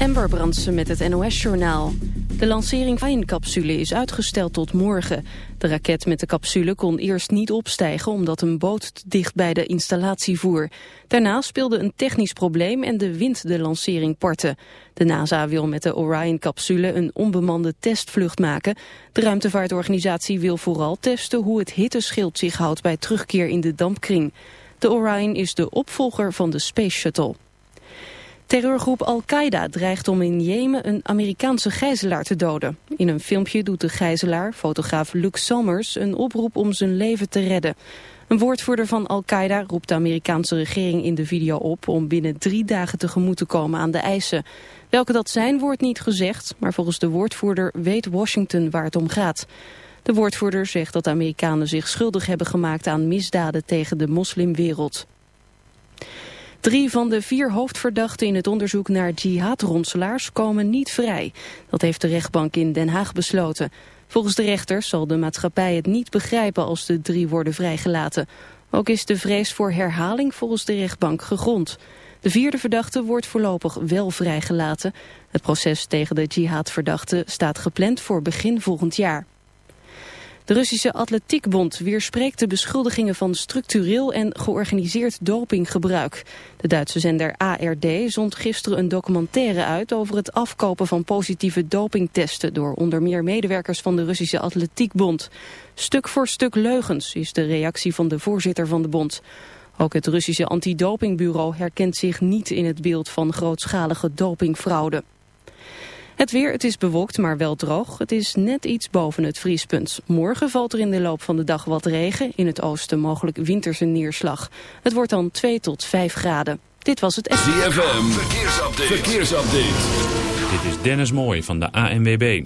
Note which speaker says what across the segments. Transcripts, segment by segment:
Speaker 1: Amber Brandsen met het NOS-journaal. De lancering van een capsule is uitgesteld tot morgen. De raket met de capsule kon eerst niet opstijgen omdat een boot dicht bij de installatie voer. Daarna speelde een technisch probleem en de wind de lancering partte. De NASA wil met de Orion-capsule een onbemande testvlucht maken. De ruimtevaartorganisatie wil vooral testen hoe het hitteschild zich houdt bij terugkeer in de dampkring. De Orion is de opvolger van de Space Shuttle. Terreurgroep Al-Qaeda dreigt om in Jemen een Amerikaanse gijzelaar te doden. In een filmpje doet de gijzelaar, fotograaf Luke Sommers, een oproep om zijn leven te redden. Een woordvoerder van Al-Qaeda roept de Amerikaanse regering in de video op om binnen drie dagen tegemoet te komen aan de eisen. Welke dat zijn wordt niet gezegd, maar volgens de woordvoerder weet Washington waar het om gaat. De woordvoerder zegt dat de Amerikanen zich schuldig hebben gemaakt aan misdaden tegen de moslimwereld. Drie van de vier hoofdverdachten in het onderzoek naar jihadronselaars komen niet vrij. Dat heeft de rechtbank in Den Haag besloten. Volgens de rechters zal de maatschappij het niet begrijpen als de drie worden vrijgelaten. Ook is de vrees voor herhaling volgens de rechtbank gegrond. De vierde verdachte wordt voorlopig wel vrijgelaten. Het proces tegen de jihadverdachte staat gepland voor begin volgend jaar. De Russische Atletiekbond weerspreekt de beschuldigingen van structureel en georganiseerd dopinggebruik. De Duitse zender ARD zond gisteren een documentaire uit over het afkopen van positieve dopingtesten door onder meer medewerkers van de Russische Atletiekbond. Stuk voor stuk leugens is de reactie van de voorzitter van de bond. Ook het Russische antidopingbureau herkent zich niet in het beeld van grootschalige dopingfraude. Het weer, het is bewolkt, maar wel droog. Het is net iets boven het vriespunt. Morgen valt er in de loop van de dag wat regen. In het oosten mogelijk winterse neerslag. Het wordt dan 2 tot 5 graden. Dit was het...
Speaker 2: ZFM, verkeersupdate. verkeersupdate.
Speaker 3: Dit is Dennis Mooij van de ANWB.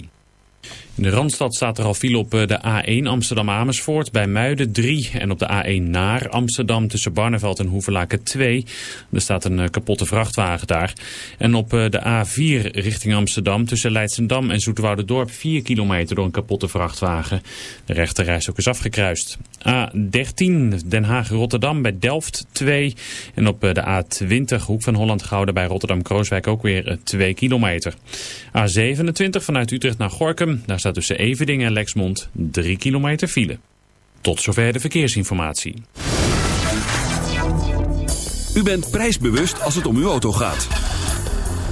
Speaker 3: In de Randstad staat er al file op eh, de A1 Amsterdam-Amersfoort bij Muiden 3. En op de A1 naar Amsterdam tussen Barneveld en Hoevelaken 2. Er staat een eh, kapotte vrachtwagen daar. En op eh, de A4 richting Amsterdam tussen Leidsendam en Dorp 4 kilometer door een kapotte vrachtwagen. De rechterreis ook is afgekruist. A13 Den Haag-Rotterdam bij Delft 2. En op de A20 Hoek van Holland-Gouden bij Rotterdam-Krooswijk ook weer 2 kilometer. A27 vanuit Utrecht naar Gorkum. Daar staat tussen Eveding en Lexmond 3 kilometer file. Tot zover de verkeersinformatie.
Speaker 2: U bent prijsbewust als het om uw auto gaat.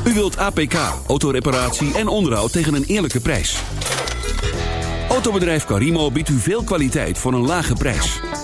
Speaker 2: U wilt APK, autoreparatie en onderhoud tegen een eerlijke prijs. Autobedrijf Carimo biedt u veel kwaliteit voor een lage prijs.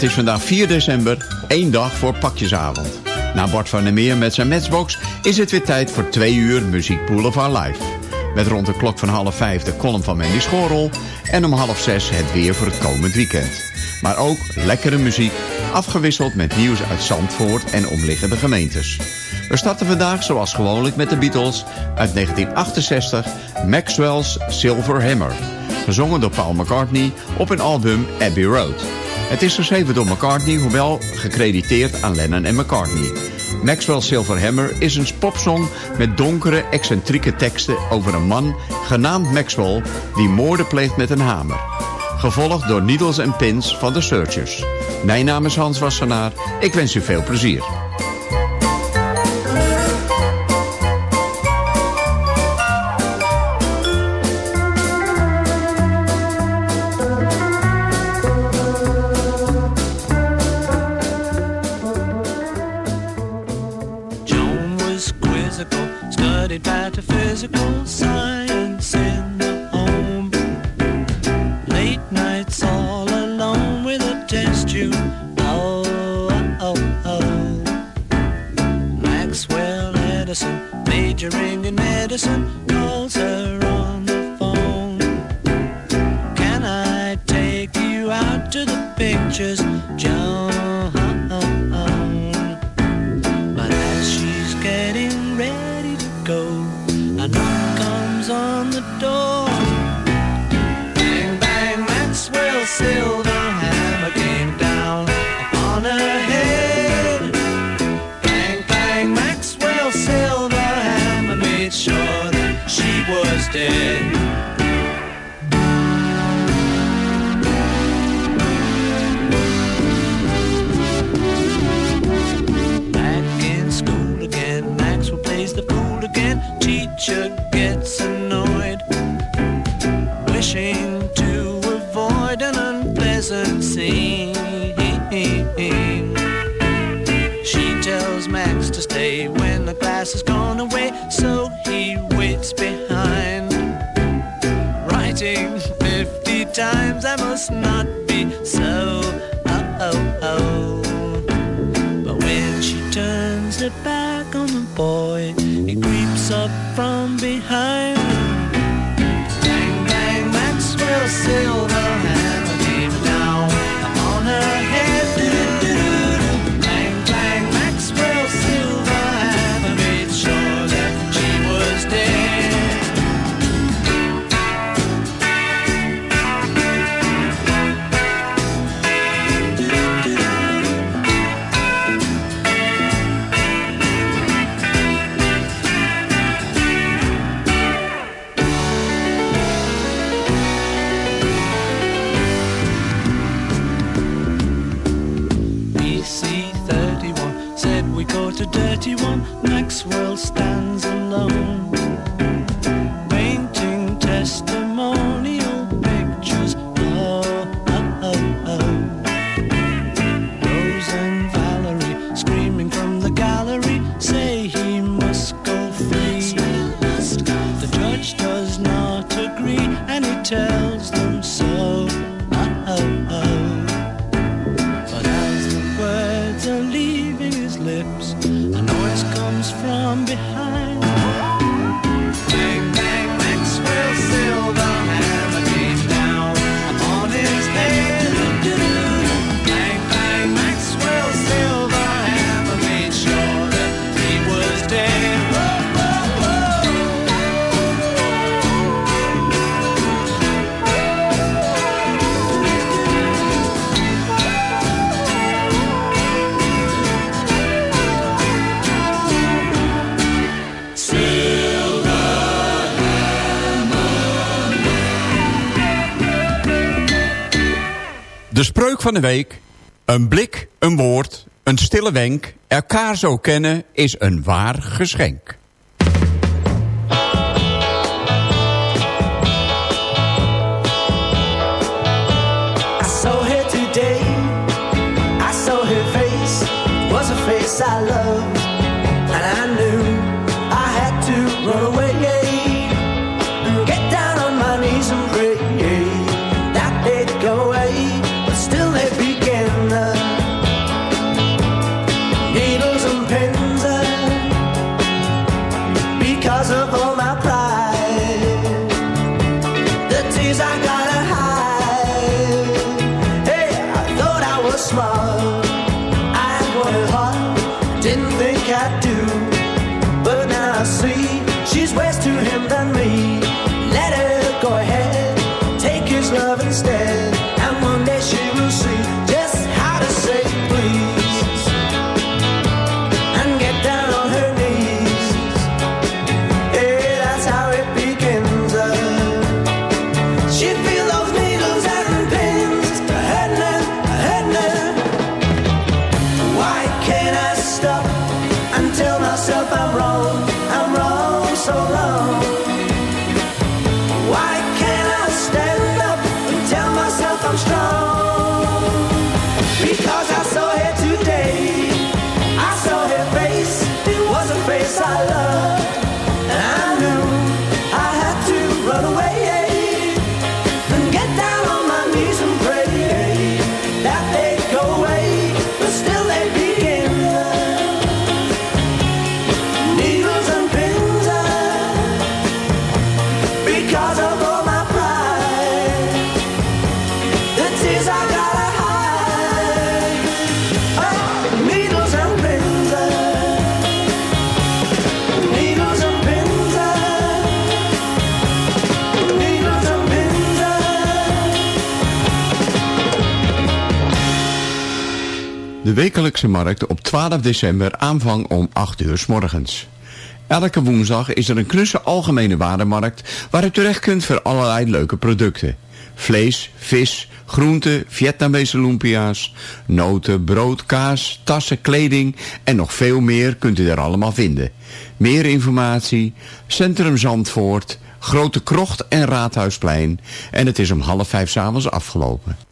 Speaker 4: Het is vandaag 4 december, één dag voor pakjesavond. Na Bart van der Meer met zijn Matchbox is het weer tijd voor twee uur Muziek Boulevard Live. Met rond de klok van half vijf de column van Mandy Schorel... en om half zes het weer voor het komend weekend. Maar ook lekkere muziek, afgewisseld met nieuws uit Zandvoort en omliggende gemeentes. We starten vandaag zoals gewoonlijk met de Beatles uit 1968... Maxwell's Silver Hammer. Gezongen door Paul McCartney op hun album Abbey Road... Het is geschreven door McCartney, hoewel gecrediteerd aan Lennon en McCartney. Maxwell Silver Hammer is een popsong met donkere, excentrieke teksten over een man genaamd Maxwell die moorden pleegt met een hamer. Gevolgd door Needles and Pins van The Searchers. Mijn naam is Hans Wassenaar. Ik wens u veel plezier.
Speaker 5: away, so he waits behind. Writing fifty times, I must
Speaker 6: van de week. Een blik, een woord, een stille wenk. Elkaar zo kennen is een waar geschenk.
Speaker 5: think I do. But now I see she's worse to him than me. Let her go ahead, take his love instead.
Speaker 7: Wekelijkse markt op 12 december aanvang om 8 uur s morgens. Elke woensdag is er een knusse algemene warenmarkt waar u terecht kunt voor allerlei leuke producten. Vlees, vis, groenten, Vietnamese lumpia's, noten, brood, kaas, tassen, kleding en nog veel meer kunt u er allemaal vinden. Meer informatie, Centrum Zandvoort, Grote Krocht en Raadhuisplein. En het is om half vijf s'avonds afgelopen.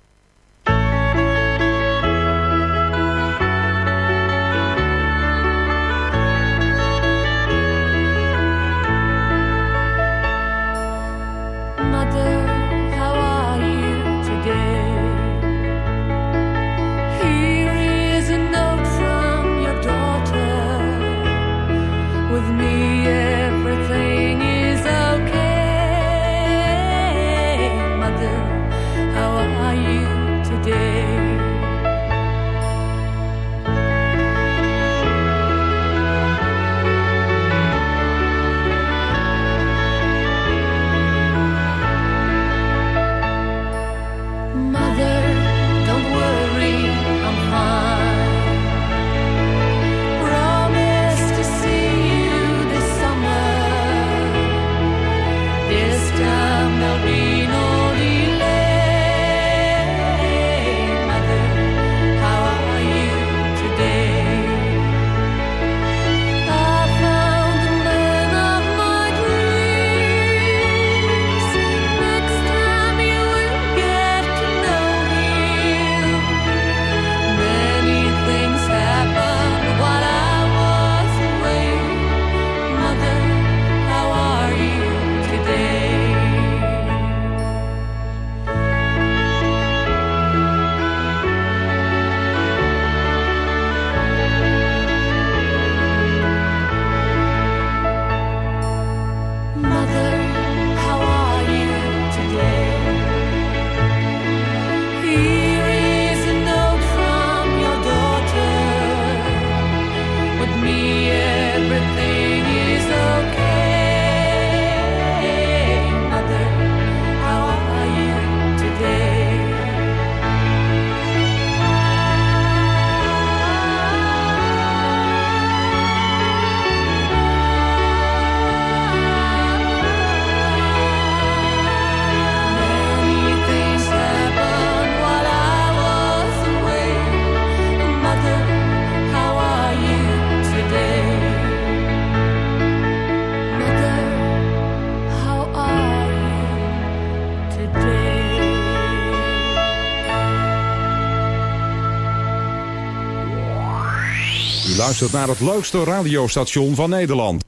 Speaker 8: Luistert naar het leukste radiostation van Nederland.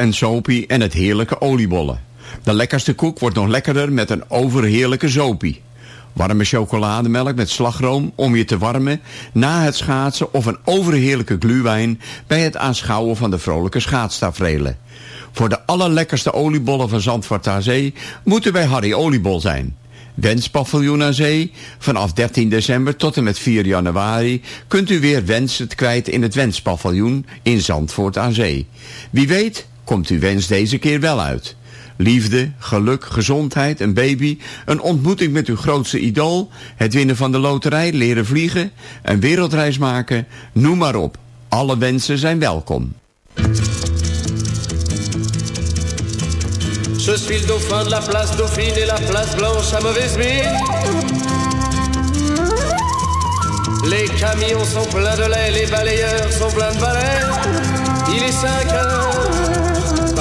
Speaker 4: En sopie en het heerlijke oliebollen. De lekkerste koek wordt nog lekkerder met een overheerlijke zopie. Warme chocolademelk met slagroom om je te warmen na het schaatsen of een overheerlijke gluwijn bij het aanschouwen van de vrolijke schaatstafrelen. Voor de allerlekkerste oliebollen van Zandvoort aan Zee moeten bij Harry Oliebol zijn. Wenspaviljoen aan Zee. Vanaf 13 december tot en met 4 januari kunt u weer wensen kwijt in het Wenspaviljoen in Zandvoort aan Zee. Wie weet komt uw wens deze keer wel uit. Liefde, geluk, gezondheid, een baby, een ontmoeting met uw grootste idool, het winnen van de loterij, leren vliegen, een wereldreis maken, noem maar op. Alle wensen zijn welkom.
Speaker 9: Je suis le dauphin de la place Dauphine et la place Blanche à mauvaise mine. Les camions sont pleins de lait, les balayeurs sont pleins de balais. Il est 5 heures,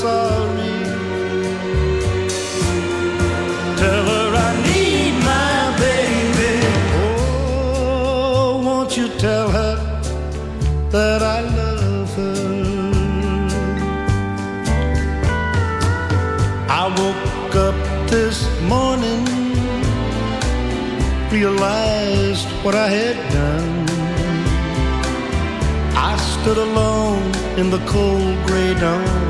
Speaker 10: sorry. Tell her I need my baby. Oh, won't you tell her that I love her? I woke up this morning, realized what I had done. I stood alone in the cold gray dawn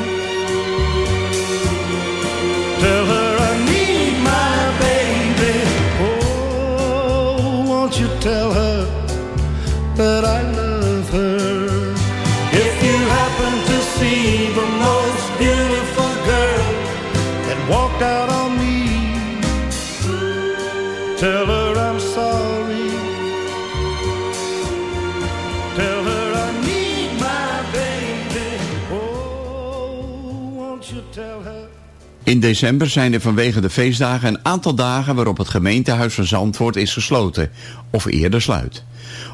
Speaker 10: Tell her I'm sorry. Tell her I need my baby. Oh, won't you tell her?
Speaker 4: In december zijn er vanwege de feestdagen een aantal dagen waarop het gemeentehuis van Zandvoort is gesloten of eerder sluit.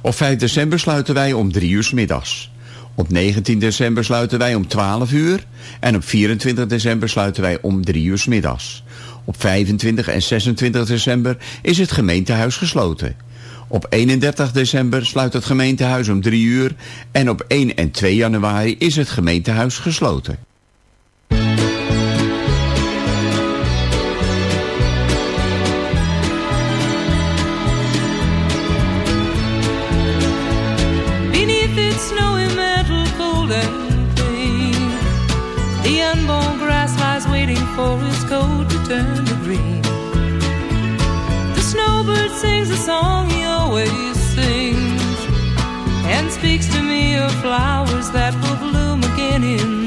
Speaker 4: Op 5 december sluiten wij om 3 uur middags. Op 19 december sluiten wij om 12 uur en op 24 december sluiten wij om 3 uur middags. Op 25 en 26 december is het gemeentehuis gesloten. Op 31 december sluit het gemeentehuis om 3 uur en op 1 en 2 januari is het gemeentehuis gesloten.
Speaker 7: Turn to green. The snowbird sings a song he always sings, and speaks to me of flowers that will bloom again in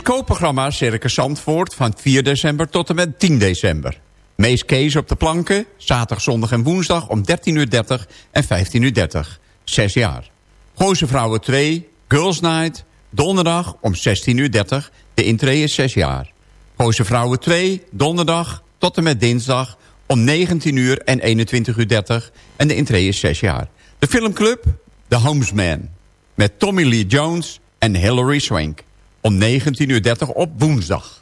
Speaker 4: Bioscoopprogramma Circus Zandvoort van 4 december tot en met 10 december. Mees Kees op de planken, zaterdag, zondag en woensdag om 13.30 en 15.30 Zes jaar. Gooise Vrouwen 2, Girls Night, donderdag om 16.30 De intree is 6 jaar. Gooise Vrouwen 2, donderdag tot en met dinsdag om 19 uur en 21.30 uur en de intree is 6 jaar. De filmclub The Homesman met Tommy Lee Jones en Hilary Swank om 19.30 uur op woensdag.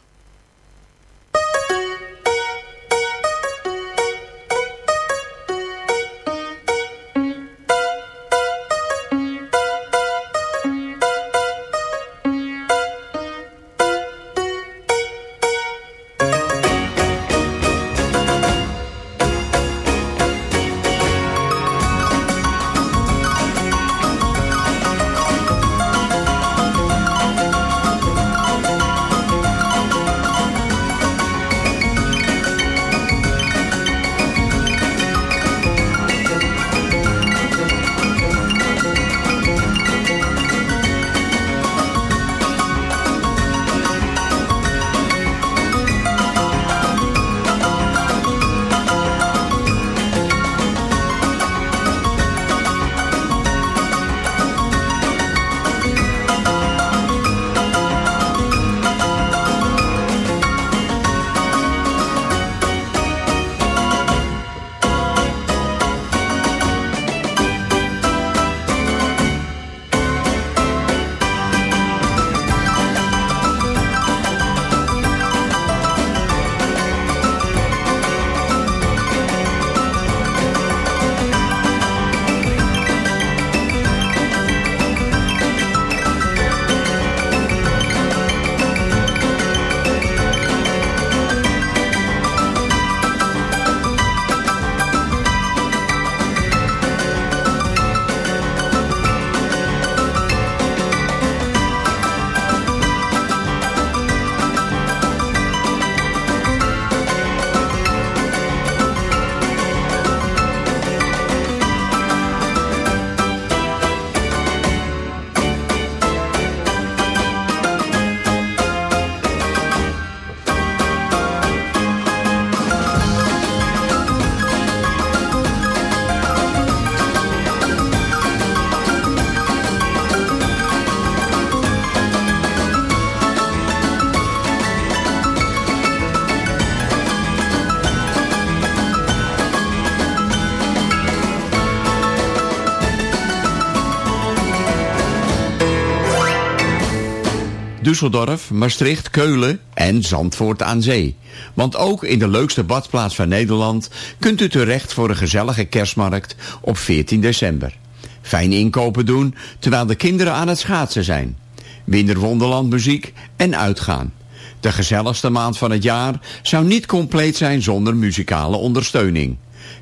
Speaker 4: Düsseldorf, Maastricht, Keulen en Zandvoort aan Zee. Want ook in de leukste badplaats van Nederland kunt u terecht voor een gezellige kerstmarkt op 14 december. Fijn inkopen doen terwijl de kinderen aan het schaatsen zijn. Winterwonderland muziek en uitgaan. De gezelligste maand van het jaar zou niet compleet zijn zonder muzikale ondersteuning.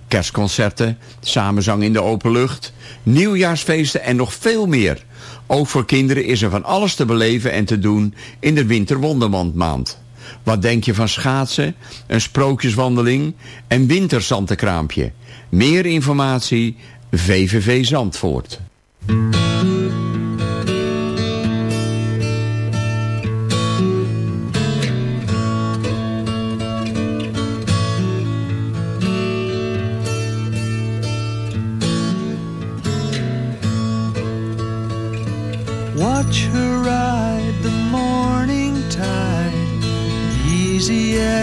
Speaker 4: Kerstconcerten, samenzang in de open lucht, nieuwjaarsfeesten en nog veel meer. Ook voor kinderen is er van alles te beleven en te doen in de winterwonderlandmaand. Wat denk je van schaatsen, een sprookjeswandeling en winterzantenkraampje? Meer informatie, VVV Zandvoort.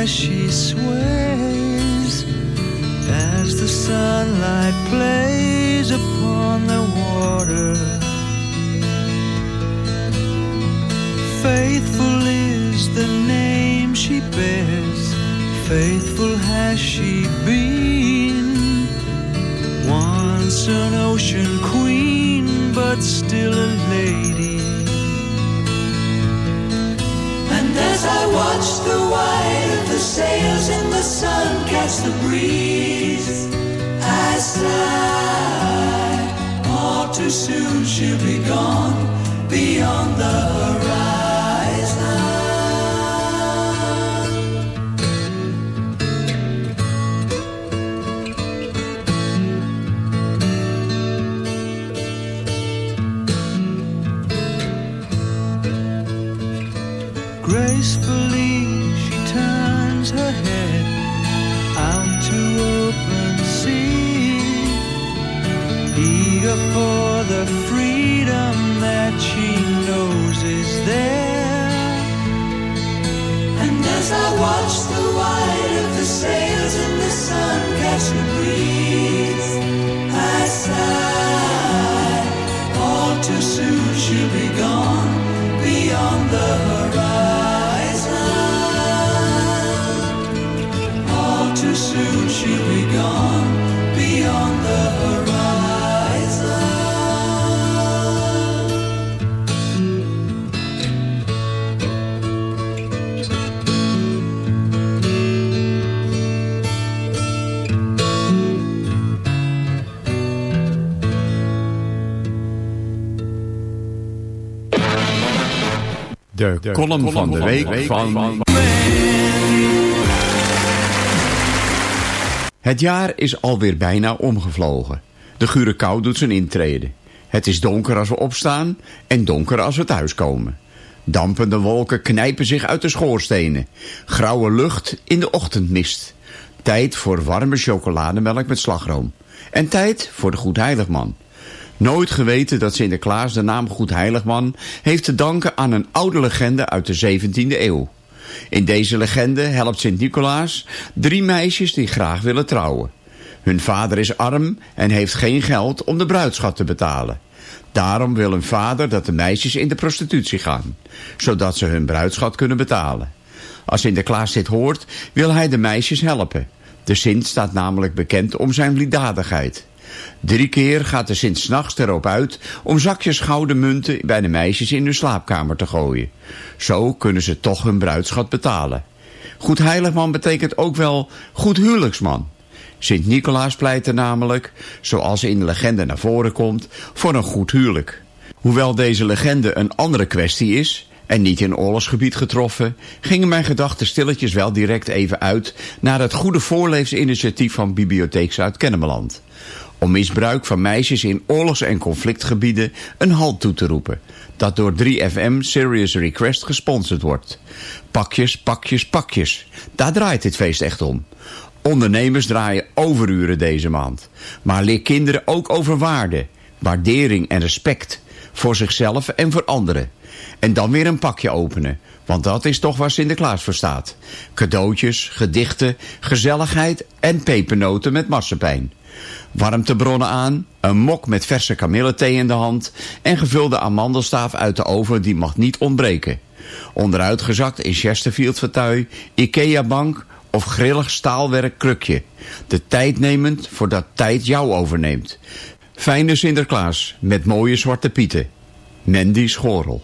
Speaker 11: As she sways, as the sunlight plays upon the water. Faithful is the name she bears, faithful has she been. Once an ocean queen, but still a lady.
Speaker 12: And as I watch the the sails in the sun catch the breeze, I sigh. All too soon she'll be gone beyond the horizon.
Speaker 4: De, column van de week van... Het jaar is alweer bijna omgevlogen. De gure kou doet zijn intrede. Het is donker als we opstaan en donker als we thuiskomen. Dampende wolken knijpen zich uit de schoorstenen. Grauwe lucht in de ochtendmist. Tijd voor warme chocolademelk met slagroom. En tijd voor de Goedheiligman. Nooit geweten dat Sinterklaas de naam Goedheiligman heeft te danken aan een oude legende uit de 17e eeuw. In deze legende helpt Sint-Nicolaas drie meisjes die graag willen trouwen. Hun vader is arm en heeft geen geld om de bruidschat te betalen. Daarom wil hun vader dat de meisjes in de prostitutie gaan, zodat ze hun bruidschat kunnen betalen. Als Sinterklaas dit hoort, wil hij de meisjes helpen. De Sint staat namelijk bekend om zijn liefdadigheid. Drie keer gaat de Sint s'nachts erop uit om zakjes gouden munten bij de meisjes in hun slaapkamer te gooien. Zo kunnen ze toch hun bruidschat betalen. Goed heiligman betekent ook wel goed huwelijksman. Sint Nicolaas pleit er namelijk, zoals in de legende naar voren komt, voor een goed huwelijk. Hoewel deze legende een andere kwestie is en niet in oorlogsgebied getroffen, gingen mijn gedachten stilletjes wel direct even uit naar het goede voorleefsinitiatief van Bibliotheek Zuid-Kennemerland om misbruik van meisjes in oorlogs- en conflictgebieden een halt toe te roepen, dat door 3FM Serious Request gesponsord wordt. Pakjes, pakjes, pakjes. Daar draait dit feest echt om. Ondernemers draaien overuren deze maand. Maar leer kinderen ook over waarde, waardering en respect. Voor zichzelf en voor anderen. En dan weer een pakje openen. Want dat is toch waar Sinterklaas voor staat. Cadeautjes, gedichten, gezelligheid en pepernoten met marsepijn warmtebronnen aan, een mok met verse kamillethee in de hand en gevulde amandelstaaf uit de oven die mag niet ontbreken.
Speaker 13: Onderuitgezakt in Chesterfield vertuig, Ikea bank of grillig staalwerk krukje. De tijd nemend voordat tijd jou overneemt. Fijne Sinterklaas met mooie zwarte pieten. Mandy Schorel.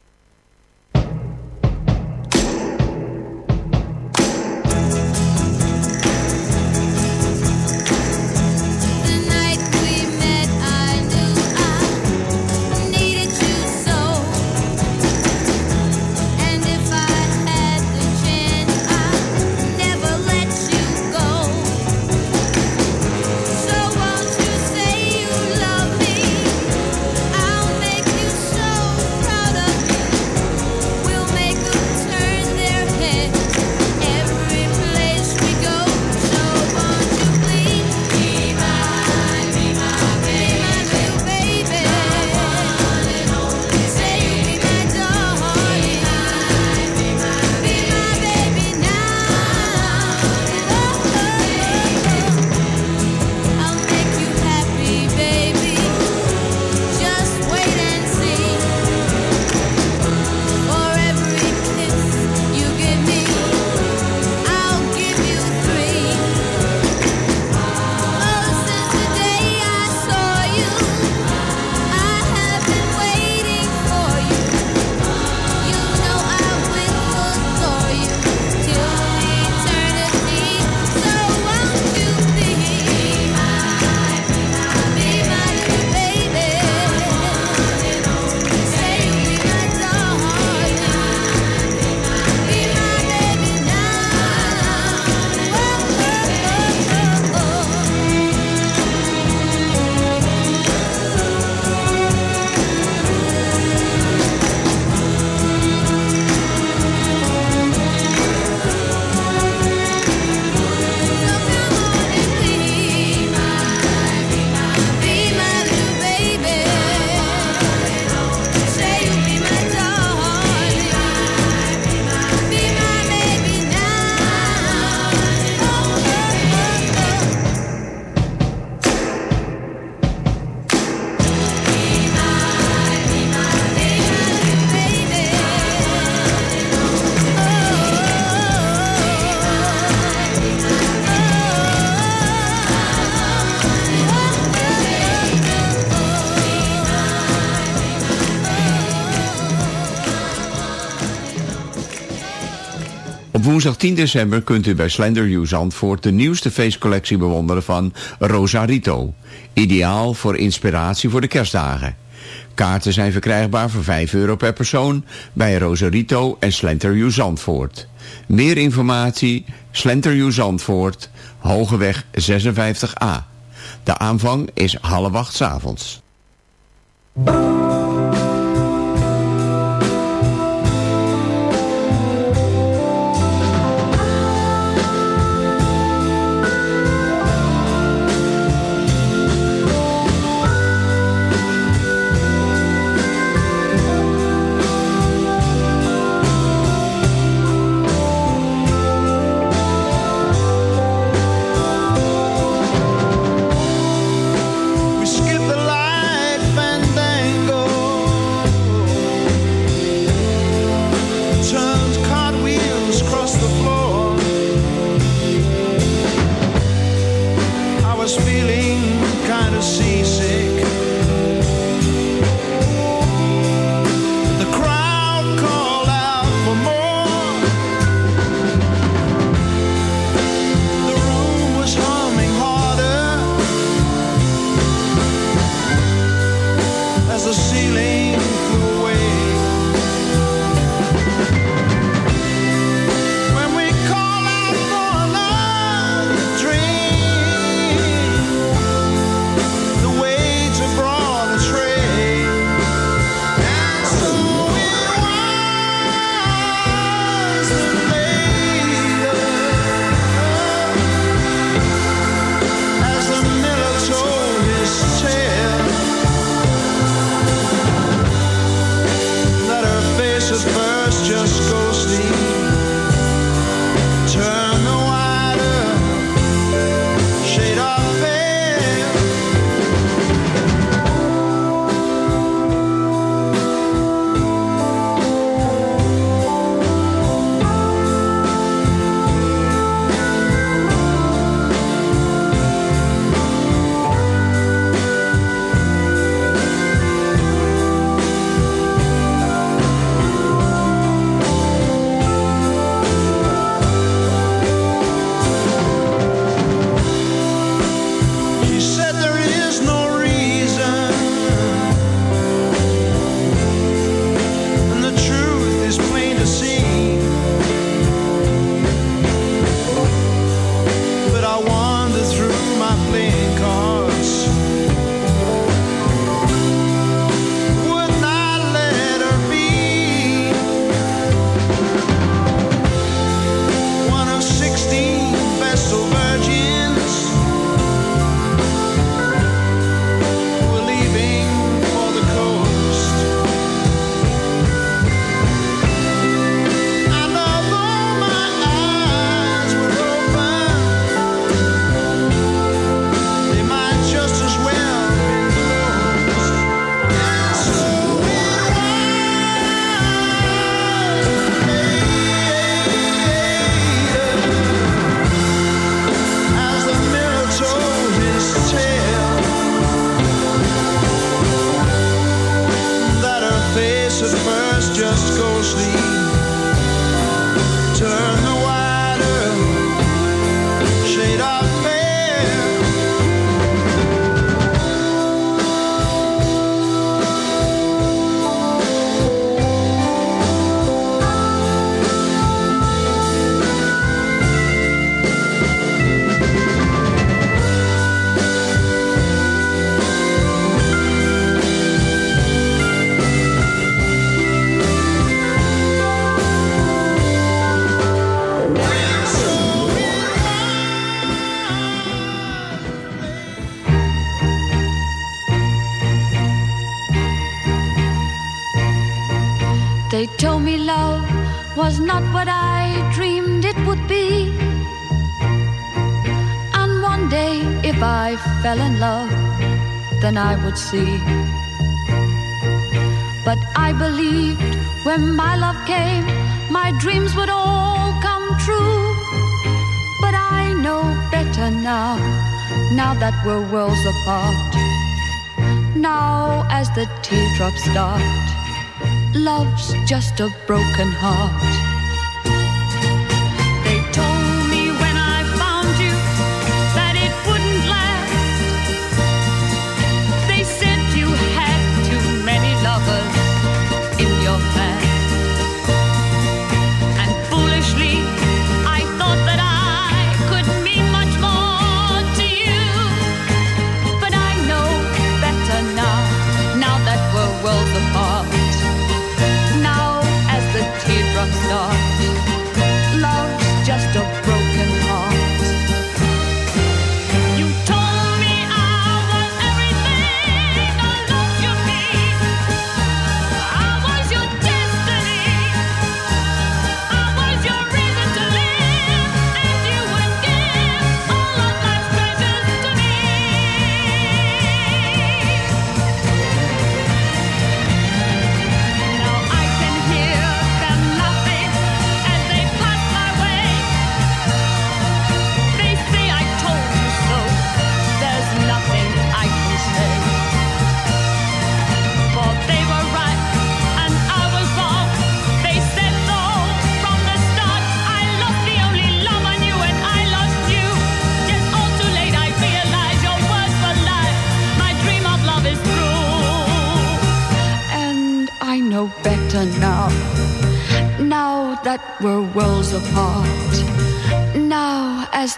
Speaker 13: Woensdag 10 december kunt u bij Slender U Zandvoort de nieuwste feestcollectie bewonderen van Rosarito. Ideaal voor inspiratie voor de kerstdagen. Kaarten zijn verkrijgbaar voor 5 euro per persoon bij Rosarito en Slender U Zandvoort. Meer informatie Slender U Zandvoort, Hogeweg 56A. De aanvang is half acht avonds.
Speaker 14: Then I would see. But I believed when my love came, my dreams would all come true. But I know better now, now that we're worlds apart. Now, as the teardrops start love's just a broken heart.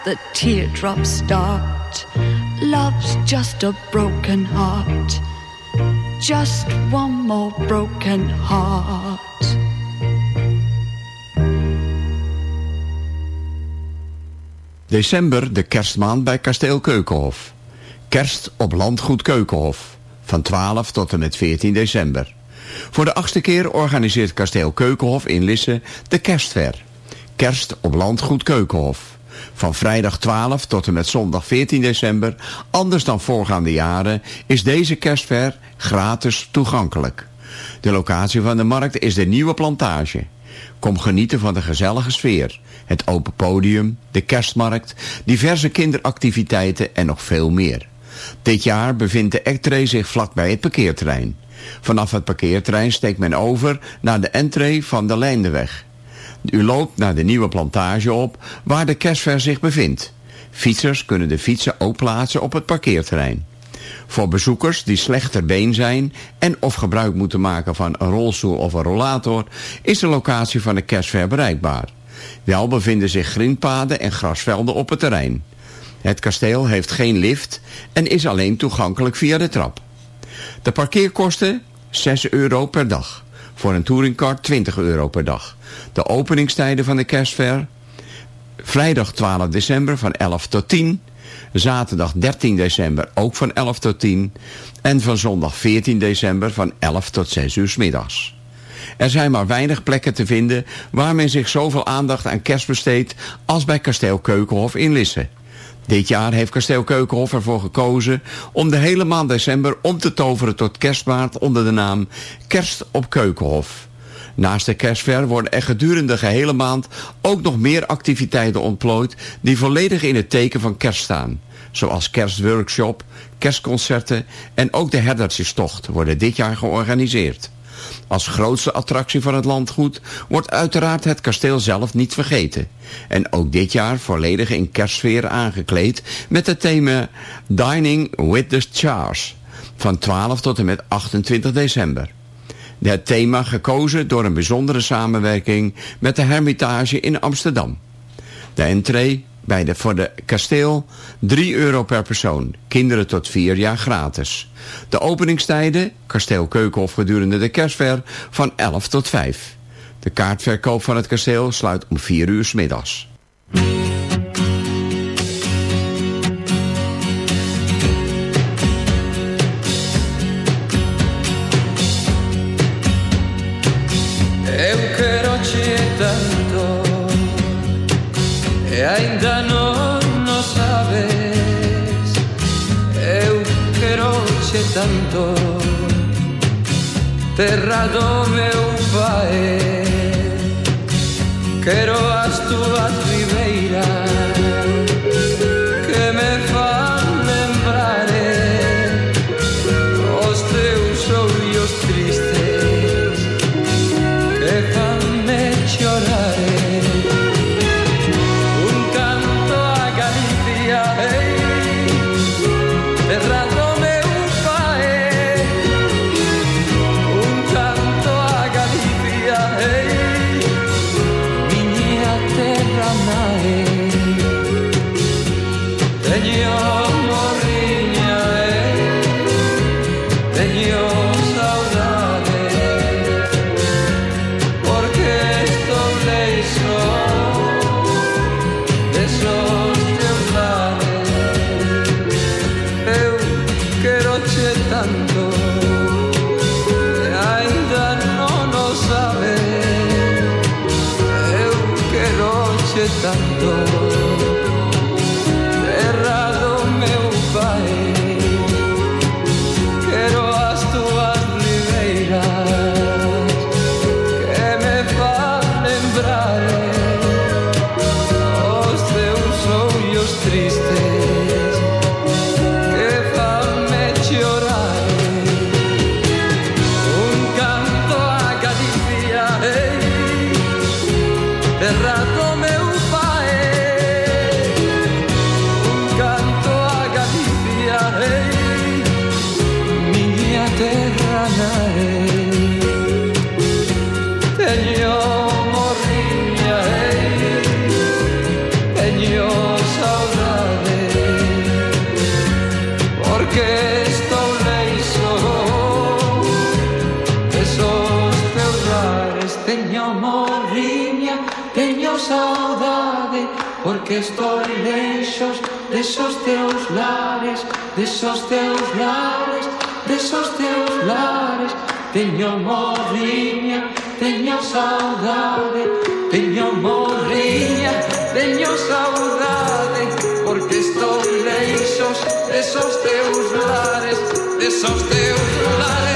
Speaker 14: The teardrops start. Love's just a broken heart. Just one more broken heart.
Speaker 4: December, de kerstmaand bij Kasteel Keukenhof. Kerst op Landgoed Keukenhof. Van 12 tot en met 14 december. Voor de achtste keer organiseert Kasteel Keukenhof in Lisse de kerstver. Kerst op Landgoed Keukenhof. Van vrijdag 12 tot en met zondag 14 december, anders dan voorgaande jaren, is deze kerstver gratis toegankelijk. De locatie van de markt is de nieuwe plantage. Kom genieten van de gezellige sfeer, het open podium, de kerstmarkt, diverse kinderactiviteiten en nog veel meer. Dit jaar bevindt de entree zich vlakbij het parkeerterrein. Vanaf het parkeerterrein steekt men over naar de entree van de Leindeweg. U loopt naar de nieuwe plantage op waar de kerstver zich bevindt. Fietsers kunnen de fietsen ook plaatsen op het parkeerterrein. Voor bezoekers die slechter been zijn en of gebruik moeten maken van een rolstoel of een rollator is de locatie van de kerstver bereikbaar. Wel bevinden zich grindpaden en grasvelden op het terrein. Het kasteel heeft geen lift en is alleen toegankelijk via de trap. De parkeerkosten 6 euro per dag. Voor een touringcar 20 euro per dag. De openingstijden van de kerstver. Vrijdag 12 december van 11 tot 10. Zaterdag 13 december ook van 11 tot 10. En van zondag 14 december van 11 tot 6 uur middags. Er zijn maar weinig plekken te vinden waar men zich zoveel aandacht aan kerst besteedt als bij kasteel Keukenhof in Lisse. Dit jaar heeft kasteel Keukenhof ervoor gekozen om de hele maand december om te toveren tot kerstmaand onder de naam Kerst op Keukenhof. Naast de kerstver worden er gedurende de gehele maand ook nog meer activiteiten ontplooid die volledig in het teken van kerst staan. Zoals kerstworkshop, kerstconcerten en ook de herdertjestocht worden dit jaar georganiseerd. Als grootste attractie van het landgoed wordt uiteraard het kasteel zelf niet vergeten. En ook dit jaar volledig in kerstsfeer aangekleed met het thema Dining with the Stars van 12 tot en met 28 december. Het thema gekozen door een bijzondere samenwerking met de Hermitage in Amsterdam. De entree bij de, voor de kasteel 3 euro per persoon. Kinderen tot 4 jaar gratis. De openingstijden, kasteel Keukenhof gedurende de kerstver, van 11 tot 5. De kaartverkoop van het kasteel sluit om 4 uur s middags.
Speaker 7: e ainda non no sabes. Eu quero che tanto terra do meu pai quero as túas ribeiras. Porque estou leixos Desos teus lares Desos teus lares Desos teus lares. Teño morriña Teño saudade Teño morriña Teño saudade Porque estou leixos Desos teus lares Desos teus lares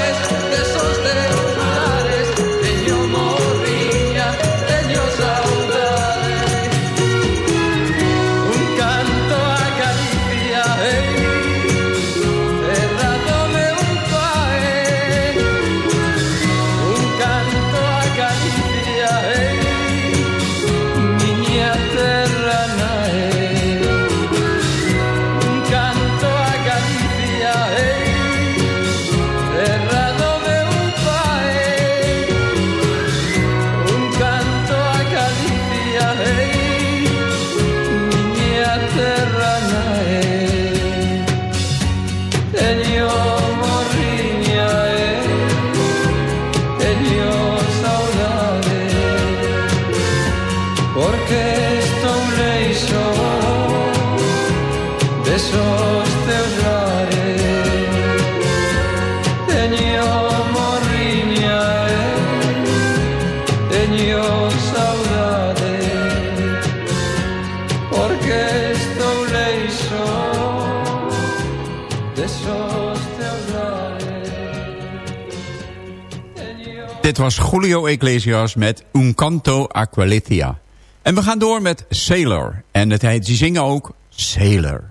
Speaker 4: Dit was Julio Iglesias met Un Canto a Galicia. En we gaan door met Sailor. En het heet, ze zingen ook Sailor.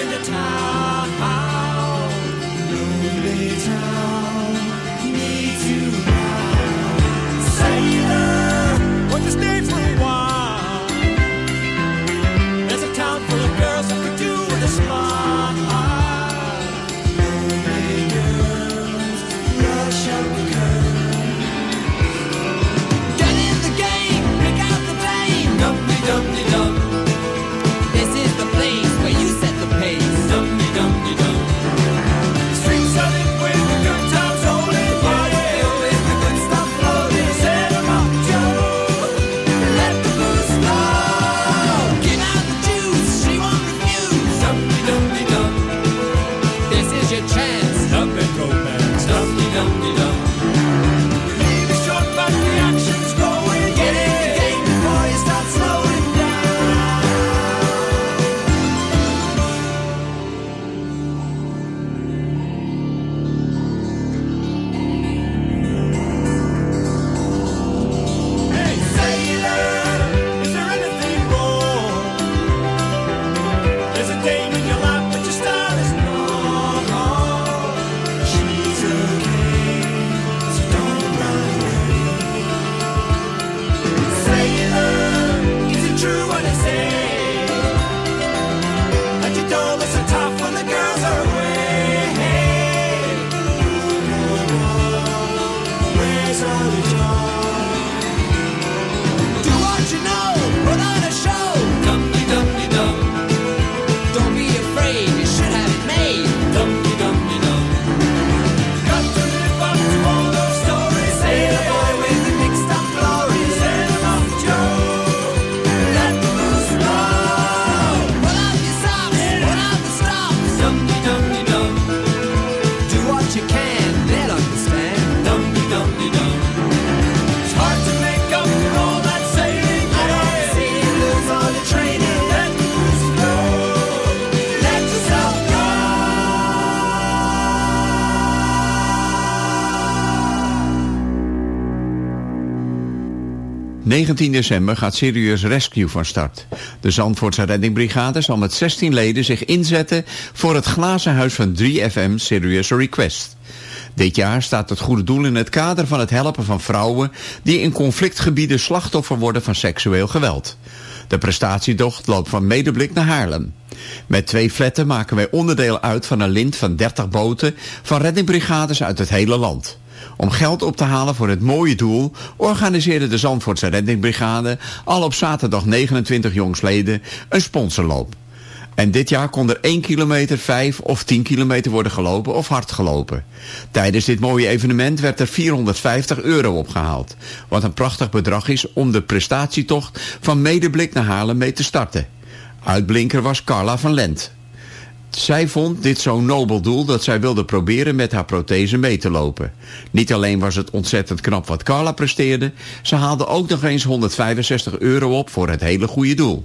Speaker 6: in the time.
Speaker 4: 19 december gaat Serious Rescue van start. De Zandvoortse reddingbrigade zal met 16 leden zich inzetten voor het glazen huis van 3FM Serious Request. Dit jaar staat het goede doel in het kader van het helpen van vrouwen die in conflictgebieden slachtoffer worden van seksueel geweld. De prestatiedocht loopt van Medeblik naar Haarlem. Met twee fletten maken wij onderdeel uit van een lint van 30 boten van reddingbrigades uit het hele land. Om geld op te halen voor het mooie doel organiseerde de Zandvoortse reddingbrigade al op zaterdag 29 jongsleden een sponsorloop. En dit jaar kon er 1 kilometer, 5 of 10 kilometer worden gelopen of hard gelopen. Tijdens dit mooie evenement werd er 450 euro opgehaald. Wat een prachtig bedrag is om de prestatietocht van Medeblik naar Haarlem mee te starten. Uitblinker was Carla van Lent. Zij vond dit zo'n nobel doel dat zij wilde proberen met haar prothese mee te lopen. Niet alleen was het ontzettend knap wat Carla presteerde, ze haalde ook nog eens 165 euro op voor het hele goede doel.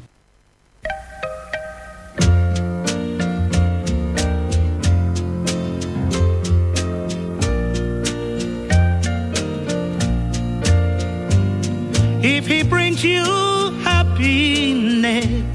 Speaker 5: If he brings you happiness,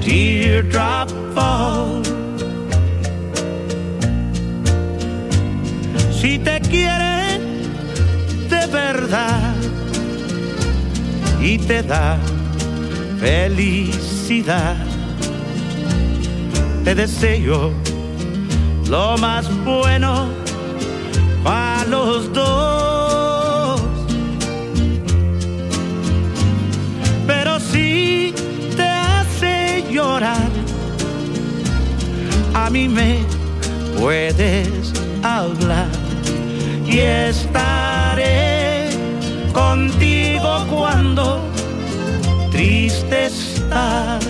Speaker 5: teardrop falls. Si te quiere de verdad y te da felicidad, te deseo lo más bueno para los dos. A mí me puedes hablar y estaré contigo cuando triste
Speaker 15: estás.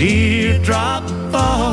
Speaker 15: teardrop falls.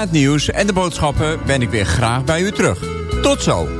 Speaker 4: het nieuws en de boodschappen ben ik weer graag bij u terug. Tot zo!